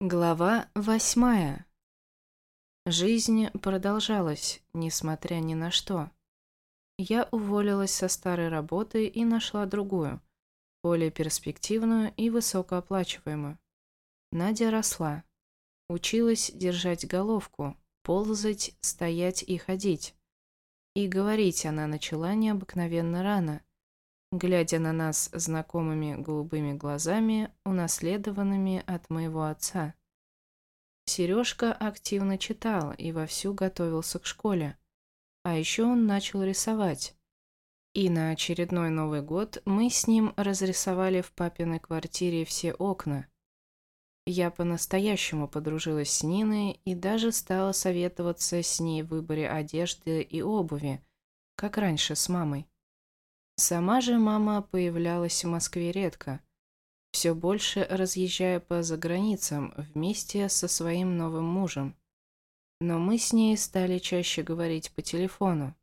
Глава восьмая. Жизнь продолжалась, несмотря ни на что. Я уволилась со старой работы и нашла другую, более перспективную и высокооплачиваемую. Надя росла. Училась держать головку, ползать, стоять и ходить. И говорить она начала необыкновенно рано, глядя на нас знакомыми голубыми глазами, унаследованными от моего отца. Сережка активно читал и вовсю готовился к школе. А еще он начал рисовать. И на очередной Новый год мы с ним разрисовали в папиной квартире все окна. Я по-настоящему подружилась с Ниной и даже стала советоваться с ней в выборе одежды и обуви, как раньше с мамой. Сама же мама появлялась в Москве редко, все больше разъезжая по заграницам вместе со своим новым мужем. Но мы с ней стали чаще говорить по телефону,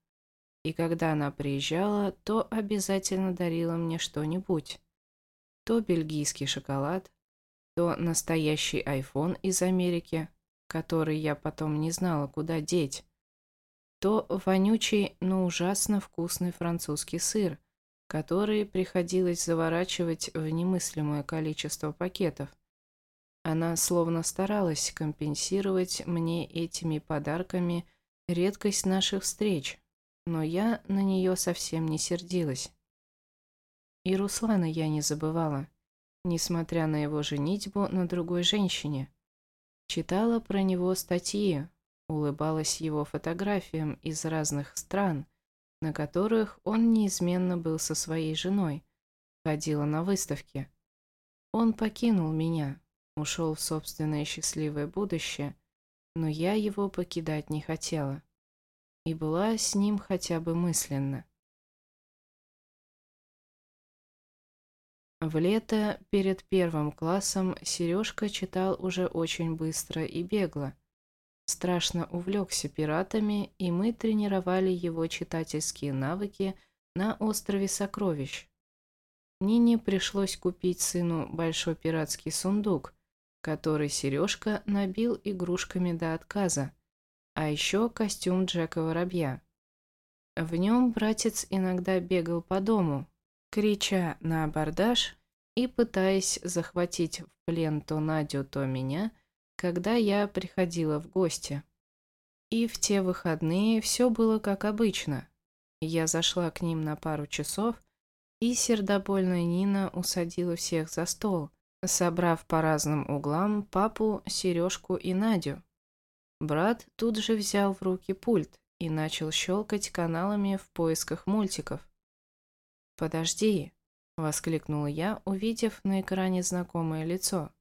и когда она приезжала, то обязательно дарила мне что-нибудь. То бельгийский шоколад, то настоящий iPhone из Америки, который я потом не знала, куда деть, то вонючий, но ужасно вкусный французский сыр, которые приходилось заворачивать в немыслимое количество пакетов. Она словно старалась компенсировать мне этими подарками редкость наших встреч, но я на нее совсем не сердилась. И Руслана я не забывала, несмотря на его женитьбу на другой женщине. Читала про него статьи, улыбалась его фотографиям из разных стран – на которых он неизменно был со своей женой, ходила на выставки. Он покинул меня, ушел в собственное счастливое будущее, но я его покидать не хотела и была с ним хотя бы мысленно. В лето перед первым классом Сережка читал уже очень быстро и бегло, страшно увлекся пиратами, и мы тренировали его читательские навыки на острове Сокровищ. Нине пришлось купить сыну большой пиратский сундук, который Сережка набил игрушками до отказа, а еще костюм Джека Воробья. В нем братец иногда бегал по дому, крича на абордаж и пытаясь захватить в плен то Надю, то меня – когда я приходила в гости. И в те выходные все было как обычно. Я зашла к ним на пару часов, и сердобольная Нина усадила всех за стол, собрав по разным углам папу, Сережку и Надю. Брат тут же взял в руки пульт и начал щелкать каналами в поисках мультиков. «Подожди!» — воскликнула я, увидев на экране знакомое лицо.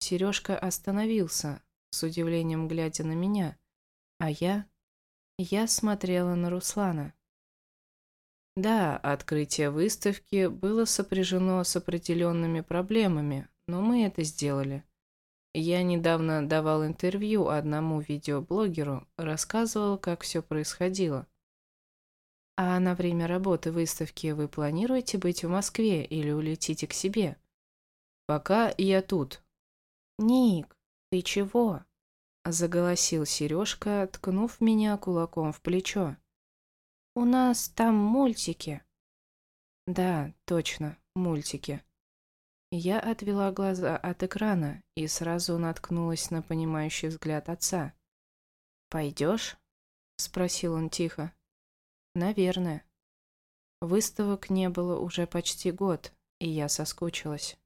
Сережка остановился, с удивлением глядя на меня, а я... Я смотрела на Руслана. Да, открытие выставки было сопряжено с определенными проблемами, но мы это сделали. Я недавно давал интервью одному видеоблогеру, рассказывал, как все происходило. А на время работы выставки вы планируете быть в Москве или улетите к себе? Пока я тут, «Ник, ты чего?» – заголосил Сережка, ткнув меня кулаком в плечо. «У нас там мультики». «Да, точно, мультики». Я отвела глаза от экрана и сразу наткнулась на понимающий взгляд отца. «Пойдешь?» – спросил он тихо. «Наверное». Выставок не было уже почти год, и я соскучилась.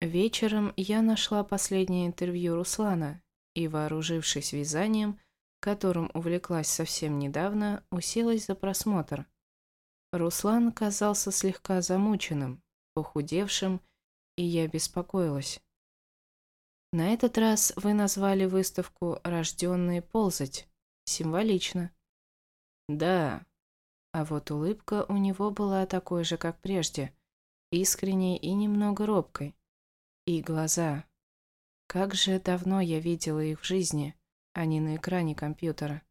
Вечером я нашла последнее интервью Руслана и, вооружившись вязанием, которым увлеклась совсем недавно, уселась за просмотр. Руслан казался слегка замученным, похудевшим, и я беспокоилась. На этот раз вы назвали выставку «Рожденные ползать». Символично. Да. А вот улыбка у него была такой же, как прежде, искренней и немного робкой. И глаза. Как же давно я видела их в жизни, а не на экране компьютера.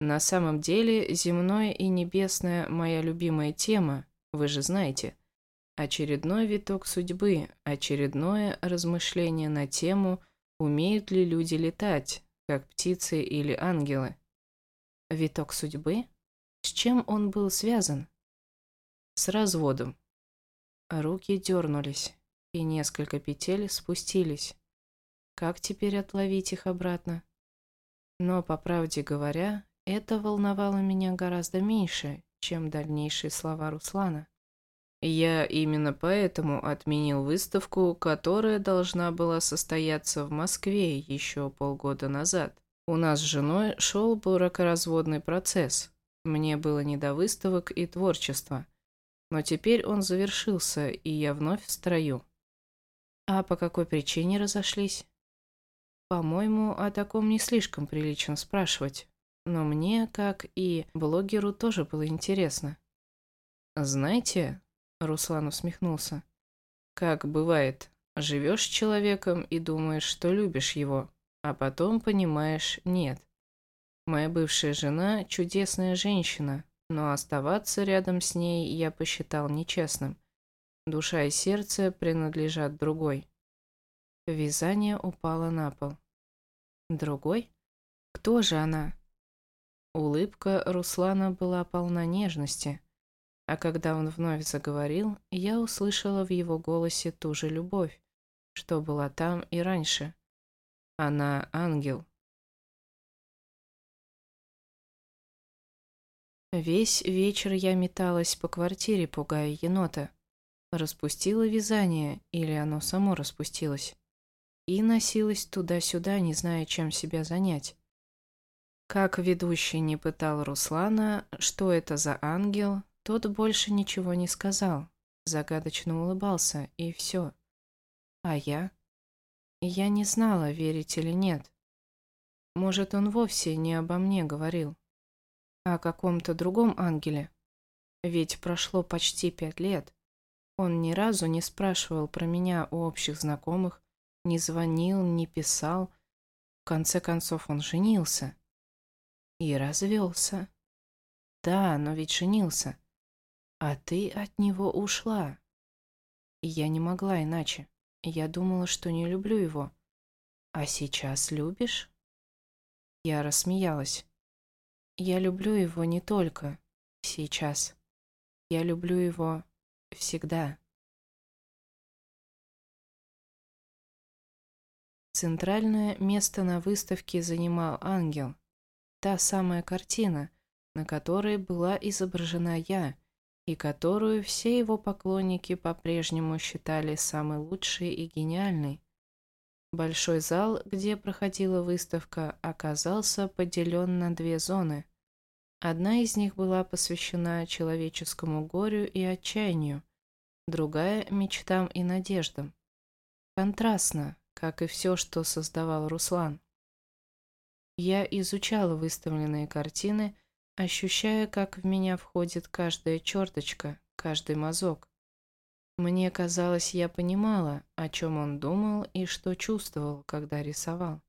На самом деле, земное и небесное – моя любимая тема, вы же знаете. Очередной виток судьбы, очередное размышление на тему, умеют ли люди летать, как птицы или ангелы. Виток судьбы? С чем он был связан? С разводом. Руки дернулись, и несколько петель спустились. Как теперь отловить их обратно? Но, по правде говоря, это волновало меня гораздо меньше, чем дальнейшие слова Руслана. Я именно поэтому отменил выставку, которая должна была состояться в Москве еще полгода назад. У нас с женой шел бракоразводный процесс. Мне было не до выставок и творчества. Но теперь он завершился, и я вновь в строю. А по какой причине разошлись? По-моему, о таком не слишком прилично спрашивать. Но мне, как и блогеру, тоже было интересно. Знаете, Руслан усмехнулся. Как бывает, живешь с человеком и думаешь, что любишь его, а потом понимаешь, нет. Моя бывшая жена – чудесная женщина, но оставаться рядом с ней я посчитал нечестным. Душа и сердце принадлежат другой. Вязание упало на пол. Другой? Кто же она? Улыбка Руслана была полна нежности – а когда он вновь заговорил, я услышала в его голосе ту же любовь, что была там и раньше. Она ангел. Весь вечер я металась по квартире, пугая енота. Распустила вязание, или оно само распустилось. И носилась туда-сюда, не зная, чем себя занять. Как ведущий не пытал Руслана, что это за ангел, тот больше ничего не сказал, загадочно улыбался, и все. А я? Я не знала, верить или нет. Может, он вовсе не обо мне говорил, а о каком-то другом ангеле. Ведь прошло почти пять лет. Он ни разу не спрашивал про меня у общих знакомых, не звонил, не писал. В конце концов, он женился. И развелся. Да, но ведь женился. А ты от него ушла. Я не могла иначе. Я думала, что не люблю его. А сейчас любишь? Я рассмеялась. Я люблю его не только сейчас. Я люблю его всегда. Центральное место на выставке занимал ангел. Та самая картина, на которой была изображена я, и которую все его поклонники по-прежнему считали самой лучшей и гениальной. Большой зал, где проходила выставка, оказался поделен на две зоны. Одна из них была посвящена человеческому горю и отчаянию, другая – мечтам и надеждам. Контрастно, как и все, что создавал Руслан. Я изучала выставленные картины – ощущая, как в меня входит каждая черточка, каждый мазок. Мне казалось, я понимала, о чем он думал и что чувствовал, когда рисовал.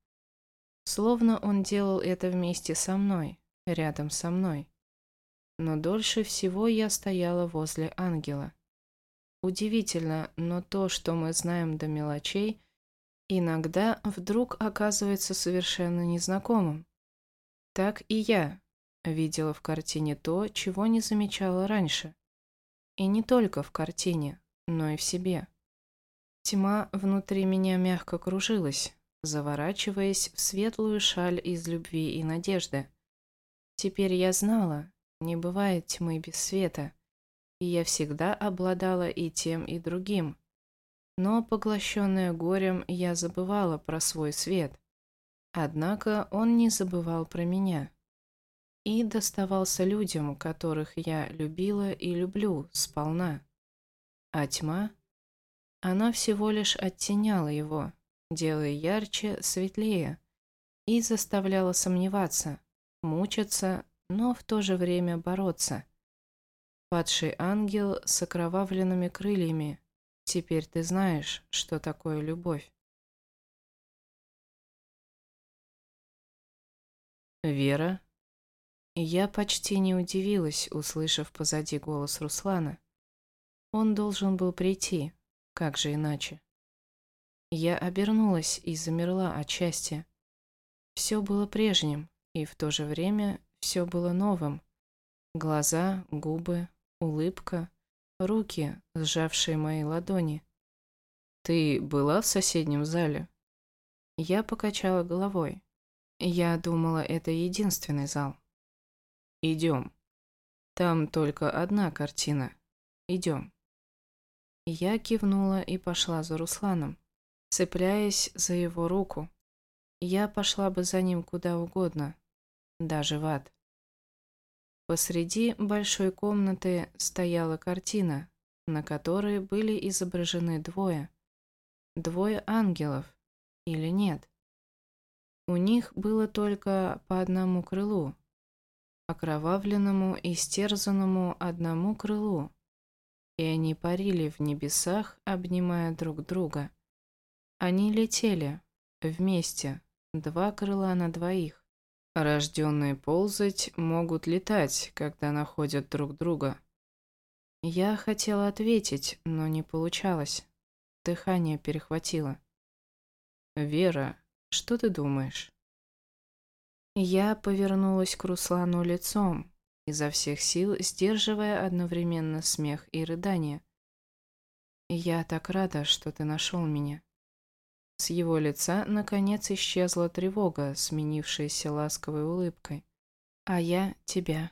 Словно он делал это вместе со мной, рядом со мной. Но дольше всего я стояла возле ангела. Удивительно, но то, что мы знаем до мелочей, иногда вдруг оказывается совершенно незнакомым. Так и я, Видела в картине то, чего не замечала раньше. И не только в картине, но и в себе. Тьма внутри меня мягко кружилась, заворачиваясь в светлую шаль из любви и надежды. Теперь я знала, не бывает тьмы без света, и я всегда обладала и тем, и другим. Но, поглощенная горем, я забывала про свой свет. Однако он не забывал про меня и доставался людям, которых я любила и люблю сполна. А тьма? Она всего лишь оттеняла его, делая ярче, светлее, и заставляла сомневаться, мучиться, но в то же время бороться. Падший ангел с окровавленными крыльями, теперь ты знаешь, что такое любовь. Вера я почти не удивилась, услышав позади голос Руслана. Он должен был прийти, как же иначе? Я обернулась и замерла от счастья. Все было прежним, и в то же время все было новым. Глаза, губы, улыбка, руки, сжавшие мои ладони. «Ты была в соседнем зале?» Я покачала головой. Я думала, это единственный зал. «Идем. Там только одна картина. Идем». Я кивнула и пошла за Русланом, цепляясь за его руку. Я пошла бы за ним куда угодно, даже в ад. Посреди большой комнаты стояла картина, на которой были изображены двое. Двое ангелов, или нет? У них было только по одному крылу, окровавленному и стерзанному одному крылу, и они парили в небесах, обнимая друг друга. Они летели вместе, два крыла на двоих. Рожденные ползать могут летать, когда находят друг друга. Я хотела ответить, но не получалось. Дыхание перехватило. «Вера, что ты думаешь?» Я повернулась к Руслану лицом, изо всех сил сдерживая одновременно смех и рыдание. «Я так рада, что ты нашел меня». С его лица, наконец, исчезла тревога, сменившаяся ласковой улыбкой. «А я тебя».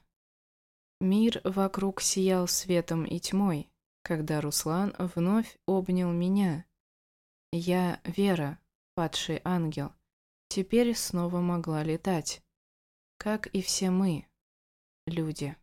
Мир вокруг сиял светом и тьмой, когда Руслан вновь обнял меня. Я, Вера, падший ангел, теперь снова могла летать, как и все мы, люди.